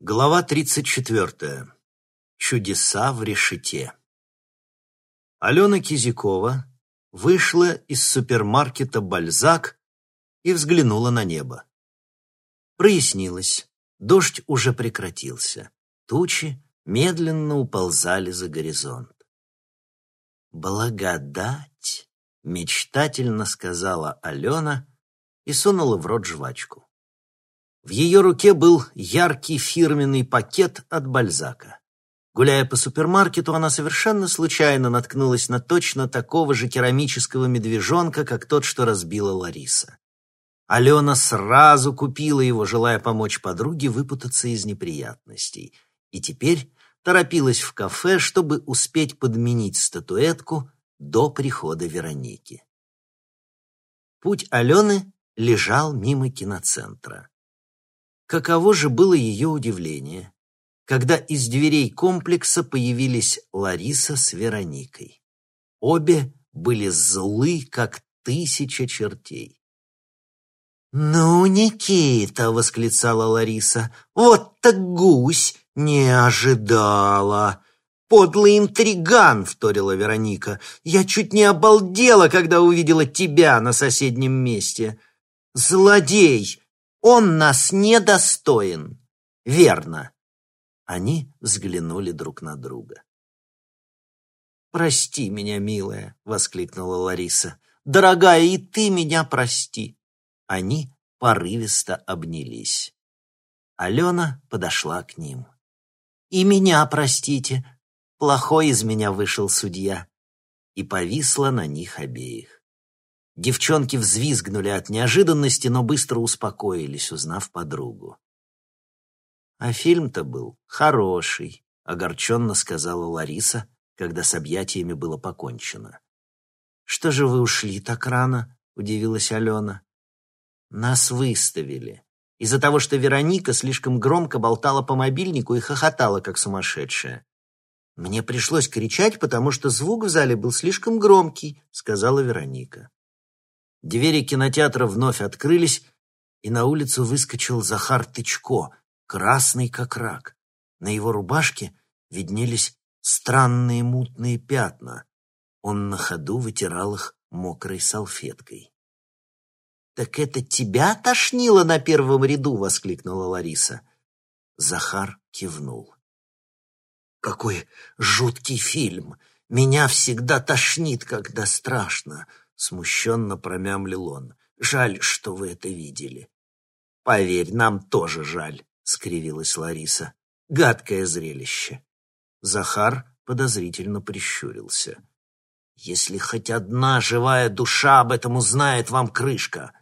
Глава 34. Чудеса в решете. Алена Кизякова вышла из супермаркета «Бальзак» и взглянула на небо. Прояснилось, дождь уже прекратился, тучи медленно уползали за горизонт. «Благодать!» — мечтательно сказала Алена и сунула в рот жвачку. В ее руке был яркий фирменный пакет от Бальзака. Гуляя по супермаркету, она совершенно случайно наткнулась на точно такого же керамического медвежонка, как тот, что разбила Лариса. Алена сразу купила его, желая помочь подруге выпутаться из неприятностей. И теперь торопилась в кафе, чтобы успеть подменить статуэтку до прихода Вероники. Путь Алены лежал мимо киноцентра. Каково же было ее удивление, когда из дверей комплекса появились Лариса с Вероникой. Обе были злы, как тысяча чертей. «Ну, Никита!» — восклицала Лариса. «Вот так гусь! Не ожидала!» «Подлый интриган!» — вторила Вероника. «Я чуть не обалдела, когда увидела тебя на соседнем месте!» «Злодей! Он нас недостоин. Верно. Они взглянули друг на друга. «Прости меня, милая!» — воскликнула Лариса. «Дорогая, и ты меня прости!» Они порывисто обнялись. Алена подошла к ним. «И меня простите! Плохой из меня вышел судья!» И повисла на них обеих. Девчонки взвизгнули от неожиданности, но быстро успокоились, узнав подругу. «А фильм-то был хороший», — огорченно сказала Лариса, когда с объятиями было покончено. «Что же вы ушли так рано?» — удивилась Алена. «Нас выставили. Из-за того, что Вероника слишком громко болтала по мобильнику и хохотала, как сумасшедшая. Мне пришлось кричать, потому что звук в зале был слишком громкий», — сказала Вероника. Двери кинотеатра вновь открылись, и на улицу выскочил Захар Тычко, красный как рак. На его рубашке виднелись странные мутные пятна. Он на ходу вытирал их мокрой салфеткой. «Так это тебя тошнило на первом ряду?» — воскликнула Лариса. Захар кивнул. «Какой жуткий фильм! Меня всегда тошнит, когда страшно!» Смущенно промямлил он. «Жаль, что вы это видели». «Поверь, нам тоже жаль», — скривилась Лариса. «Гадкое зрелище». Захар подозрительно прищурился. «Если хоть одна живая душа об этом узнает, вам крышка».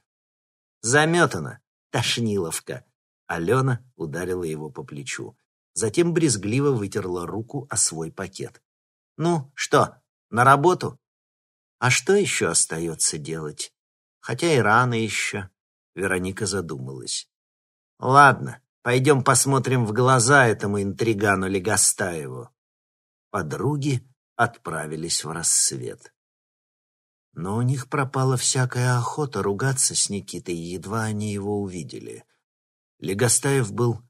«Заметана, тошниловка». Алена ударила его по плечу. Затем брезгливо вытерла руку о свой пакет. «Ну, что, на работу?» А что еще остается делать? Хотя и рано еще. Вероника задумалась. Ладно, пойдем посмотрим в глаза этому интригану Легостаеву. Подруги отправились в рассвет. Но у них пропала всякая охота ругаться с Никитой, едва они его увидели. Легостаев был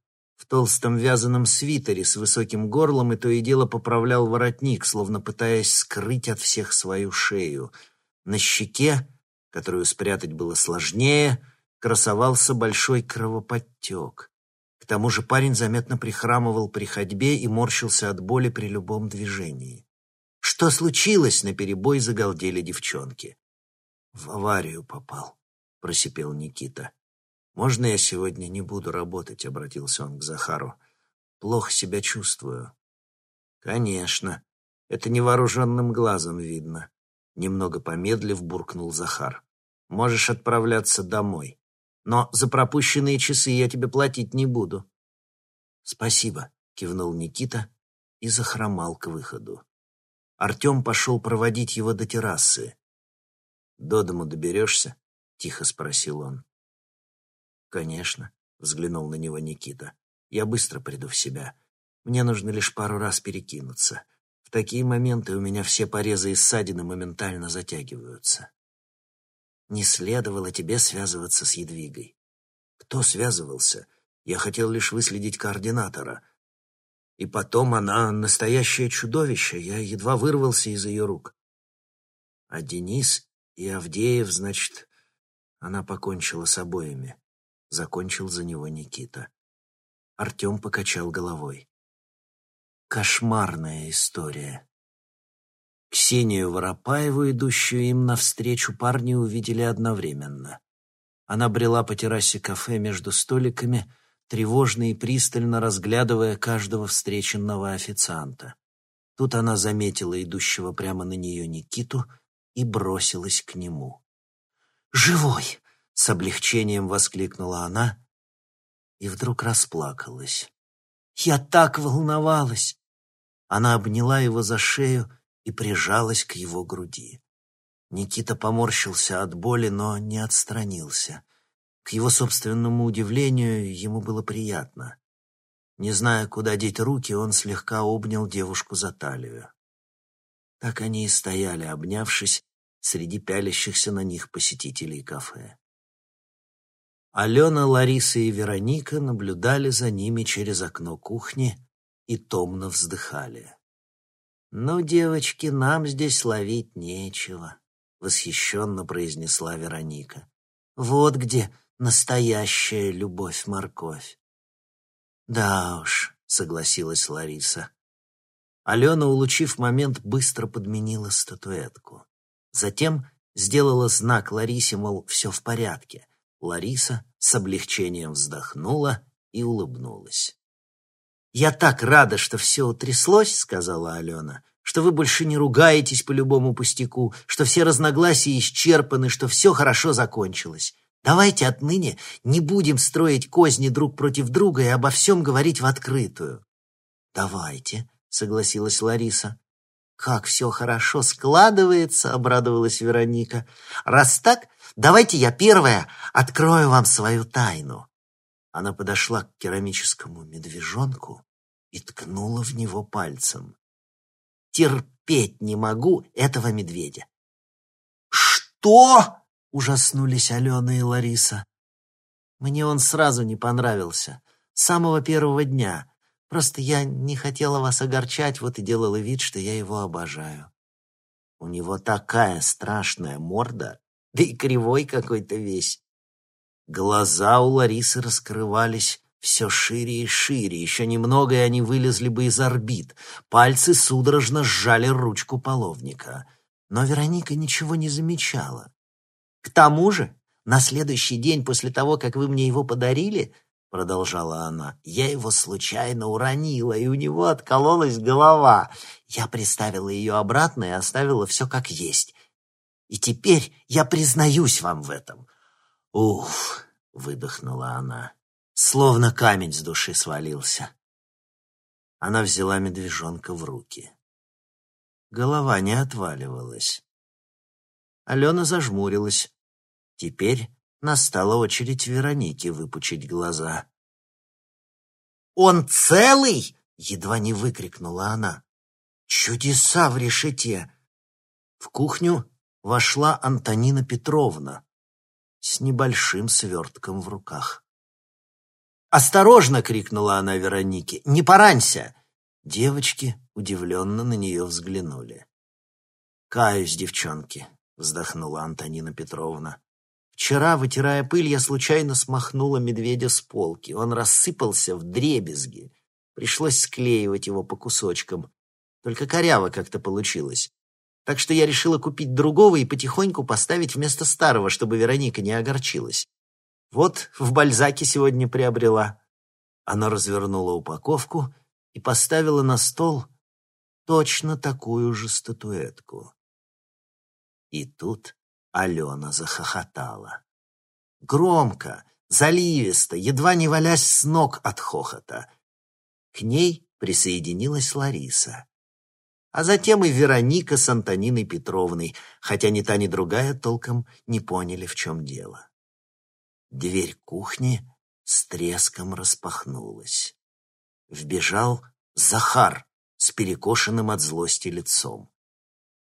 в толстом вязаном свитере с высоким горлом и то и дело поправлял воротник, словно пытаясь скрыть от всех свою шею. На щеке, которую спрятать было сложнее, красовался большой кровоподтек. К тому же парень заметно прихрамывал при ходьбе и морщился от боли при любом движении. «Что случилось?» — наперебой загалдели девчонки. «В аварию попал», — просипел Никита. «Можно я сегодня не буду работать?» — обратился он к Захару. «Плохо себя чувствую». «Конечно. Это невооруженным глазом видно». Немного помедлив, буркнул Захар. «Можешь отправляться домой. Но за пропущенные часы я тебе платить не буду». «Спасибо», — кивнул Никита и захромал к выходу. Артем пошел проводить его до террасы. «До дому доберешься?» — тихо спросил он. «Конечно», — взглянул на него Никита. «Я быстро приду в себя. Мне нужно лишь пару раз перекинуться. В такие моменты у меня все порезы и ссадины моментально затягиваются». «Не следовало тебе связываться с Едвигой». «Кто связывался? Я хотел лишь выследить координатора. И потом она настоящее чудовище, я едва вырвался из ее рук. А Денис и Авдеев, значит, она покончила с обоими. Закончил за него Никита. Артем покачал головой. Кошмарная история. Ксению Воропаеву, идущую им навстречу, парни увидели одновременно. Она брела по террасе кафе между столиками, тревожно и пристально разглядывая каждого встреченного официанта. Тут она заметила идущего прямо на нее Никиту и бросилась к нему. «Живой!» — с облегчением воскликнула она и вдруг расплакалась. «Я так волновалась!» Она обняла его за шею и прижалась к его груди. Никита поморщился от боли, но не отстранился. К его собственному удивлению, ему было приятно. Не зная, куда деть руки, он слегка обнял девушку за талию. Так они и стояли, обнявшись, среди пялящихся на них посетителей кафе. Алена, Лариса и Вероника наблюдали за ними через окно кухни и томно вздыхали. «Ну, девочки, нам здесь ловить нечего», — восхищенно произнесла Вероника. «Вот где настоящая любовь-морковь». «Да уж», — согласилась Лариса. Алена, улучив момент, быстро подменила статуэтку. Затем сделала знак Ларисе, мол, все в порядке. Лариса с облегчением вздохнула и улыбнулась. «Я так рада, что все утряслось», — сказала Алена, «что вы больше не ругаетесь по любому пустяку, что все разногласия исчерпаны, что все хорошо закончилось. Давайте отныне не будем строить козни друг против друга и обо всем говорить в открытую». «Давайте», — согласилась Лариса. «Как все хорошо складывается», — обрадовалась Вероника. «Раз так, давайте я первая открою вам свою тайну». Она подошла к керамическому медвежонку и ткнула в него пальцем. «Терпеть не могу этого медведя». «Что?» — ужаснулись Алена и Лариса. «Мне он сразу не понравился. С самого первого дня. Просто я не хотела вас огорчать, вот и делала вид, что я его обожаю. У него такая страшная морда, да и кривой какой-то весь. Глаза у Ларисы раскрывались все шире и шире. Еще немного, и они вылезли бы из орбит. Пальцы судорожно сжали ручку половника. Но Вероника ничего не замечала. «К тому же, на следующий день после того, как вы мне его подарили, — продолжала она, — я его случайно уронила, и у него откололась голова. Я приставила ее обратно и оставила все как есть. И теперь я признаюсь вам в этом. «Уф!» — выдохнула она. Словно камень с души свалился. Она взяла медвежонка в руки. Голова не отваливалась. Алена зажмурилась. Теперь настала очередь Вероники выпучить глаза. «Он целый?» — едва не выкрикнула она. «Чудеса в решете!» В кухню вошла Антонина Петровна, с небольшим свертком в руках. «Осторожно!» — крикнула она Веронике. «Не поранься!» Девочки удивленно на нее взглянули. «Каюсь, девчонки!» — вздохнула Антонина Петровна. «Вчера, вытирая пыль, я случайно смахнула медведя с полки. Он рассыпался в дребезги. Пришлось склеивать его по кусочкам. Только коряво как-то получилось так что я решила купить другого и потихоньку поставить вместо старого, чтобы Вероника не огорчилась. Вот в Бальзаке сегодня приобрела. Она развернула упаковку и поставила на стол точно такую же статуэтку. И тут Алена захохотала. Громко, заливисто, едва не валясь с ног от хохота. К ней присоединилась Лариса а затем и Вероника с Антониной Петровной, хотя ни та, ни другая толком не поняли, в чем дело. Дверь кухни с треском распахнулась. Вбежал Захар с перекошенным от злости лицом.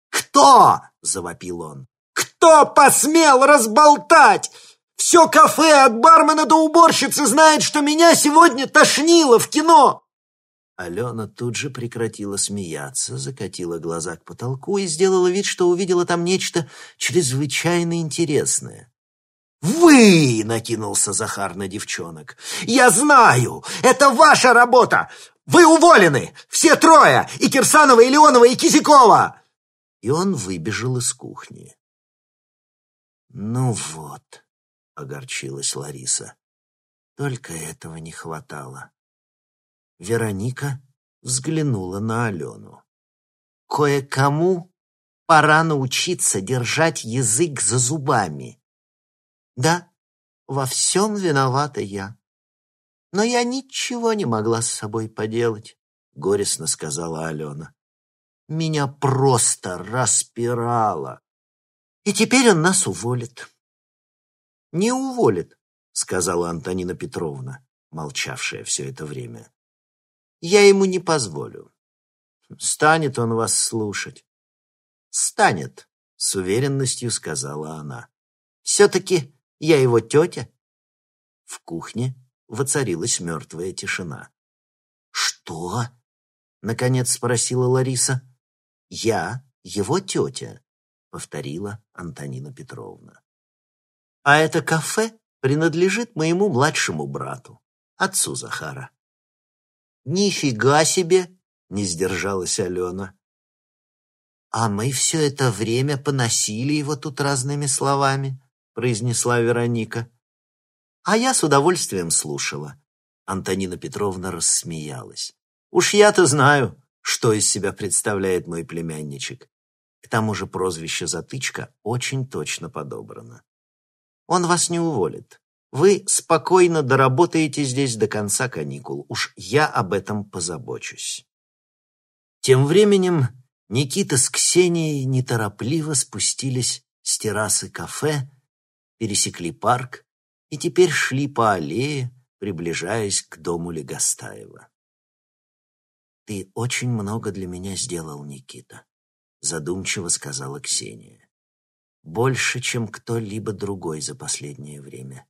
«Кто?» — завопил он. «Кто посмел разболтать? Все кафе от бармена до уборщицы знает, что меня сегодня тошнило в кино!» Алена тут же прекратила смеяться, закатила глаза к потолку и сделала вид, что увидела там нечто чрезвычайно интересное. «Вы!» — накинулся Захар на девчонок. «Я знаю! Это ваша работа! Вы уволены! Все трое! И Кирсанова, и Леонова, и Кизякова!» И он выбежал из кухни. «Ну вот», — огорчилась Лариса, — «только этого не хватало». Вероника взглянула на Алену. «Кое-кому пора научиться держать язык за зубами». «Да, во всем виновата я. Но я ничего не могла с собой поделать», — горестно сказала Алена. «Меня просто распирало. И теперь он нас уволит». «Не уволит», — сказала Антонина Петровна, молчавшая все это время. «Я ему не позволю. Станет он вас слушать». «Станет», — с уверенностью сказала она. «Все-таки я его тетя». В кухне воцарилась мертвая тишина. «Что?» — наконец спросила Лариса. «Я его тетя», — повторила Антонина Петровна. А это кафе принадлежит моему младшему брату, отцу Захара. «Нифига себе!» — не сдержалась Алена. «А мы все это время поносили его тут разными словами», — произнесла Вероника. А я с удовольствием слушала. Антонина Петровна рассмеялась. «Уж я-то знаю, что из себя представляет мой племянничек. К тому же прозвище «Затычка» очень точно подобрано. Он вас не уволит. Вы спокойно доработаете здесь до конца каникул. Уж я об этом позабочусь. Тем временем Никита с Ксенией неторопливо спустились с террасы кафе, пересекли парк и теперь шли по аллее, приближаясь к дому Легостаева. «Ты очень много для меня сделал, Никита», — задумчиво сказала Ксения. Больше, чем кто-либо другой за последнее время.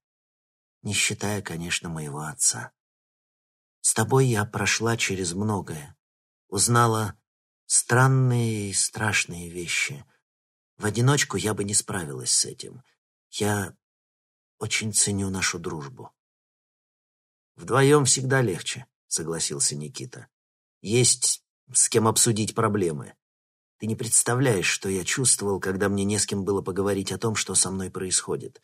Не считая, конечно, моего отца. С тобой я прошла через многое. Узнала странные и страшные вещи. В одиночку я бы не справилась с этим. Я очень ценю нашу дружбу. Вдвоем всегда легче, согласился Никита. Есть с кем обсудить проблемы. Ты не представляешь, что я чувствовал, когда мне не с кем было поговорить о том, что со мной происходит.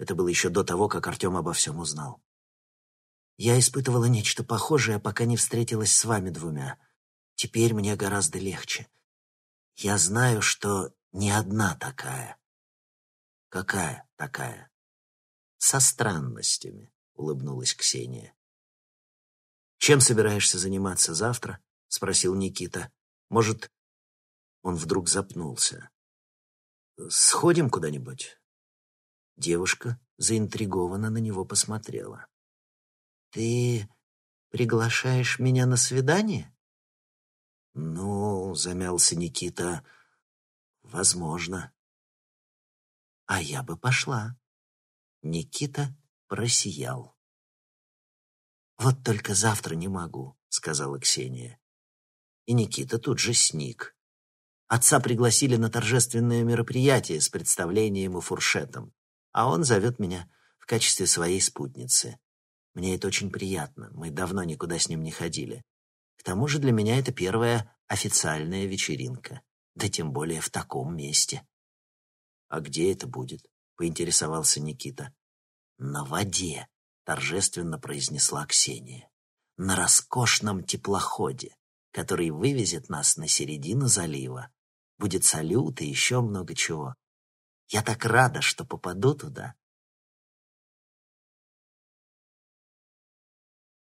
Это было еще до того, как Артем обо всем узнал. Я испытывала нечто похожее, пока не встретилась с вами двумя. Теперь мне гораздо легче. Я знаю, что не одна такая. Какая такая? Со странностями, улыбнулась Ксения. Чем собираешься заниматься завтра? спросил Никита. Может, он вдруг запнулся. «Сходим куда-нибудь?» Девушка заинтригованно на него посмотрела. «Ты приглашаешь меня на свидание?» «Ну, — замялся Никита, — возможно». «А я бы пошла». Никита просиял. «Вот только завтра не могу», — сказала Ксения. И Никита тут же сник. Отца пригласили на торжественное мероприятие с представлением и фуршетом, а он зовет меня в качестве своей спутницы. Мне это очень приятно, мы давно никуда с ним не ходили. К тому же для меня это первая официальная вечеринка, да тем более в таком месте. «А где это будет?» — поинтересовался Никита. «На воде», — торжественно произнесла Ксения. «На роскошном теплоходе, который вывезет нас на середину залива будет салют и еще много чего. Я так рада, что попаду туда.